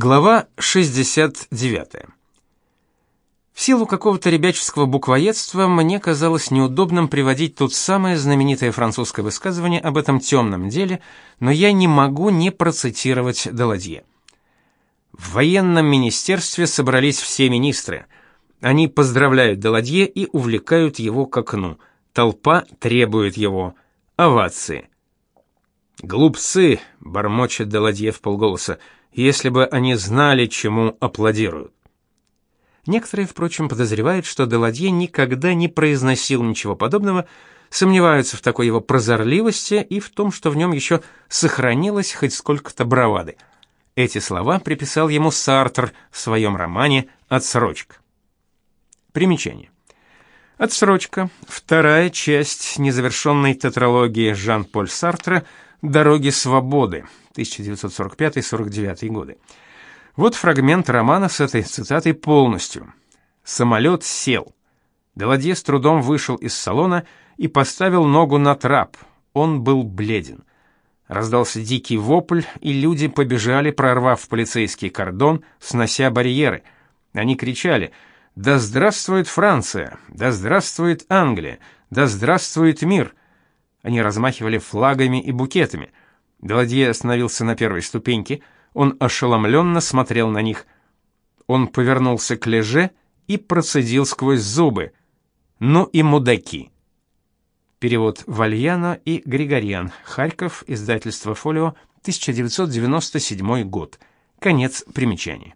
Глава 69. В силу какого-то ребяческого буквоедства мне казалось неудобным приводить тут самое знаменитое французское высказывание об этом темном деле, но я не могу не процитировать Даладье. В военном министерстве собрались все министры. Они поздравляют Даладье и увлекают его к окну. Толпа требует его. Овации. «Глупцы!» — бормочет Даладье в полголоса — если бы они знали, чему аплодируют. Некоторые, впрочем, подозревают, что Деладье никогда не произносил ничего подобного, сомневаются в такой его прозорливости и в том, что в нем еще сохранилось хоть сколько-то бравады. Эти слова приписал ему Сартр в своем романе «Отсрочка». Примечание. «Отсрочка» — вторая часть незавершенной тетралогии Жан-Поль Сартра «Дороги свободы», 1945-49 годы. Вот фрагмент романа с этой цитатой полностью. Самолет сел. Деладье с трудом вышел из салона и поставил ногу на трап. Он был бледен. Раздался дикий вопль, и люди побежали, прорвав полицейский кордон, снося барьеры. Они кричали: "Да здравствует Франция! Да здравствует Англия! Да здравствует мир!" Они размахивали флагами и букетами. Деладье остановился на первой ступеньке. Он ошеломленно смотрел на них. Он повернулся к Леже и процедил сквозь зубы: "Ну и мудаки". Перевод Вальяна и Григорьян. Харьков, издательство Фолио, 1997 год. Конец примечания.